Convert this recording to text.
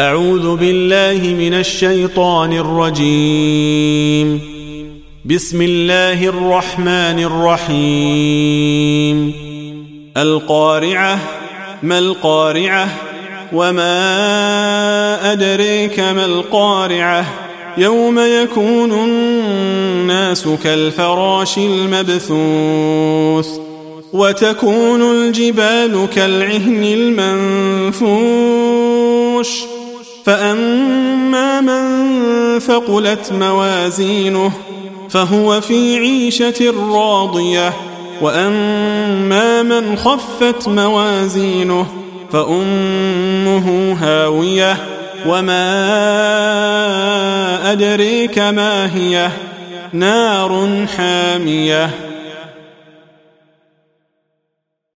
أعوذ بالله من الشيطان الرجيم. بسم الله الرحمن الرحيم. القارعة ما القارعة؟ وما أدريك ما القارعة؟ يوم يكون الناس كالفراش المبثوث وتكون الجبال كالعهن المنفوش. فأما من ثقلت موازينه فهو في عيشة راضية وأما من خفت موازينه فأمه هاوية وما أدريك ما هي نار حامية.